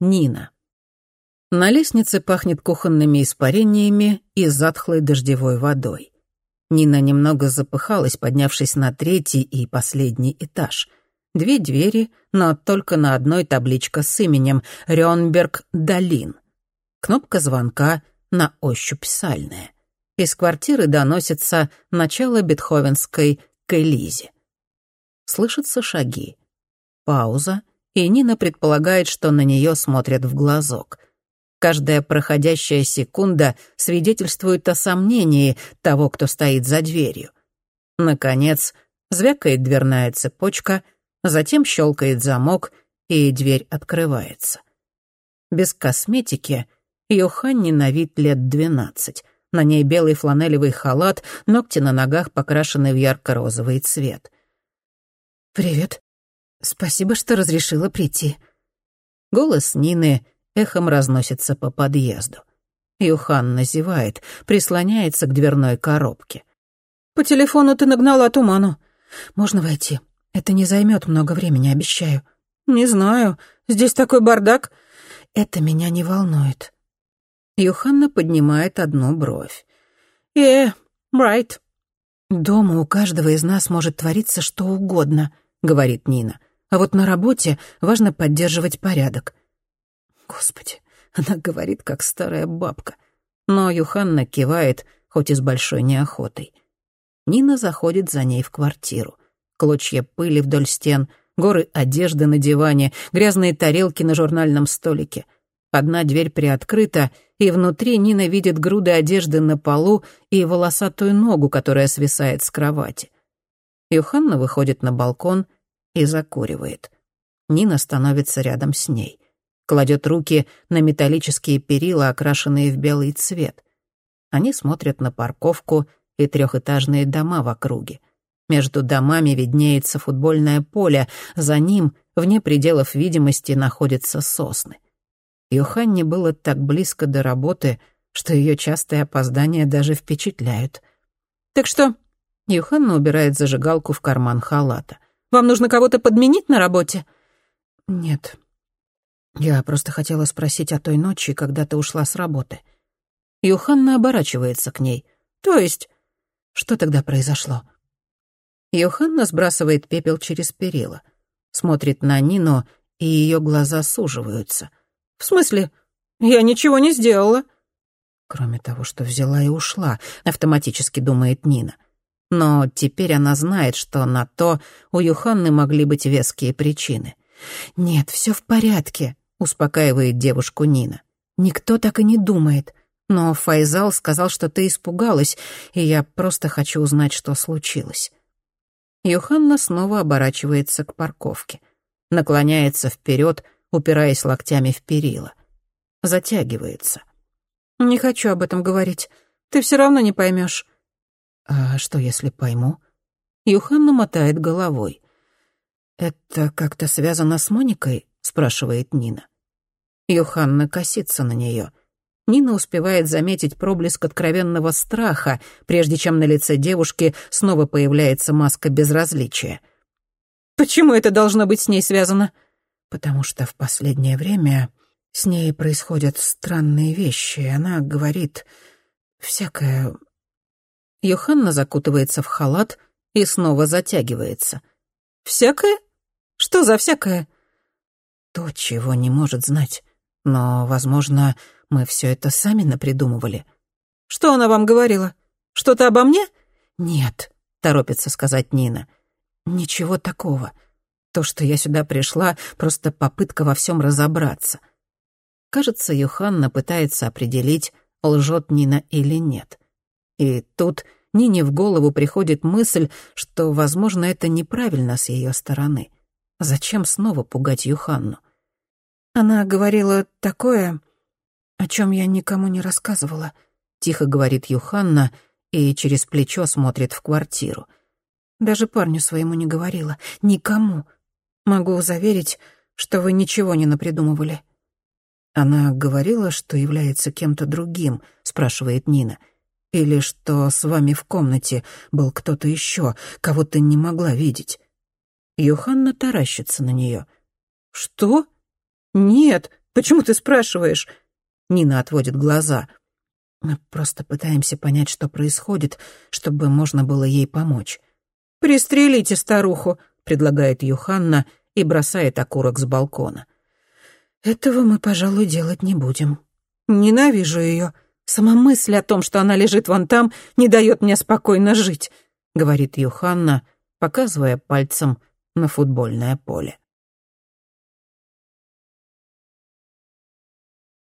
Нина. На лестнице пахнет кухонными испарениями и затхлой дождевой водой. Нина немного запыхалась, поднявшись на третий и последний этаж. Две двери, но только на одной табличка с именем Рёнберг Далин. Кнопка звонка на ощупь сальная. Из квартиры доносится начало бетховенской «Кэлизи». Слышатся шаги. Пауза, и Нина предполагает, что на нее смотрят в глазок. Каждая проходящая секунда свидетельствует о сомнении того, кто стоит за дверью. Наконец, звякает дверная цепочка, затем щелкает замок, и дверь открывается. Без косметики Йоханне на вид лет двенадцать. На ней белый фланелевый халат, ногти на ногах покрашены в ярко-розовый цвет. «Привет. Спасибо, что разрешила прийти». Голос Нины эхом разносится по подъезду. Юханна зевает, прислоняется к дверной коробке. «По телефону ты нагнала туману. Можно войти? Это не займет много времени, обещаю». «Не знаю. Здесь такой бардак». «Это меня не волнует». Юханна поднимает одну бровь. «Э, Брайт». «Дома у каждого из нас может твориться что угодно», — говорит Нина. «А вот на работе важно поддерживать порядок. Господи, она говорит, как старая бабка. Но Юханна кивает, хоть и с большой неохотой. Нина заходит за ней в квартиру. Клочья пыли вдоль стен, горы одежды на диване, грязные тарелки на журнальном столике. Одна дверь приоткрыта, и внутри Нина видит груды одежды на полу и волосатую ногу, которая свисает с кровати. Юханна выходит на балкон и закуривает. Нина становится рядом с ней кладет руки на металлические перила, окрашенные в белый цвет. Они смотрят на парковку и трехэтажные дома в округе. Между домами виднеется футбольное поле, за ним, вне пределов видимости, находятся сосны. Йоханне было так близко до работы, что ее частые опоздания даже впечатляют. «Так что?» Юханна убирает зажигалку в карман халата. «Вам нужно кого-то подменить на работе?» «Нет, я просто хотела спросить о той ночи, когда ты ушла с работы. Юханна оборачивается к ней. То есть? Что тогда произошло? Юханна сбрасывает пепел через перила. Смотрит на Нину, и ее глаза суживаются. «В смысле? Я ничего не сделала». Кроме того, что взяла и ушла, автоматически думает Нина. Но теперь она знает, что на то у Юханны могли быть веские причины. «Нет, все в порядке», — успокаивает девушку Нина. «Никто так и не думает. Но Файзал сказал, что ты испугалась, и я просто хочу узнать, что случилось». Йоханна снова оборачивается к парковке. Наклоняется вперед, упираясь локтями в перила. Затягивается. «Не хочу об этом говорить. Ты все равно не поймешь. «А что, если пойму?» Юханна мотает головой. «Это как-то связано с Моникой?» спрашивает Нина. Йоханна косится на нее. Нина успевает заметить проблеск откровенного страха, прежде чем на лице девушки снова появляется маска безразличия. «Почему это должно быть с ней связано?» «Потому что в последнее время с ней происходят странные вещи. Она говорит всякое...» Йоханна закутывается в халат и снова затягивается. «Всякое? Что за всякое?» то, чего не может знать. Но, возможно, мы все это сами напридумывали. Что она вам говорила? Что-то обо мне? Нет, торопится сказать Нина. Ничего такого. То, что я сюда пришла, просто попытка во всем разобраться. Кажется, Юханна пытается определить, лжет Нина или нет. И тут Нине в голову приходит мысль, что, возможно, это неправильно с ее стороны. Зачем снова пугать Юханну? Она говорила такое, о чем я никому не рассказывала. Тихо говорит Юханна и через плечо смотрит в квартиру. Даже парню своему не говорила. Никому. Могу заверить, что вы ничего не напридумывали. Она говорила, что является кем-то другим, спрашивает Нина. Или что с вами в комнате был кто-то еще, кого ты не могла видеть. Юханна таращится на нее. Что? «Нет, Почему ты спрашиваешь?» Нина отводит глаза. «Мы просто пытаемся понять, что происходит, чтобы можно было ей помочь». «Пристрелите старуху», — предлагает Юханна и бросает окурок с балкона. «Этого мы, пожалуй, делать не будем. Ненавижу ее. Сама мысль о том, что она лежит вон там, не дает мне спокойно жить», — говорит Юханна, показывая пальцем на футбольное поле.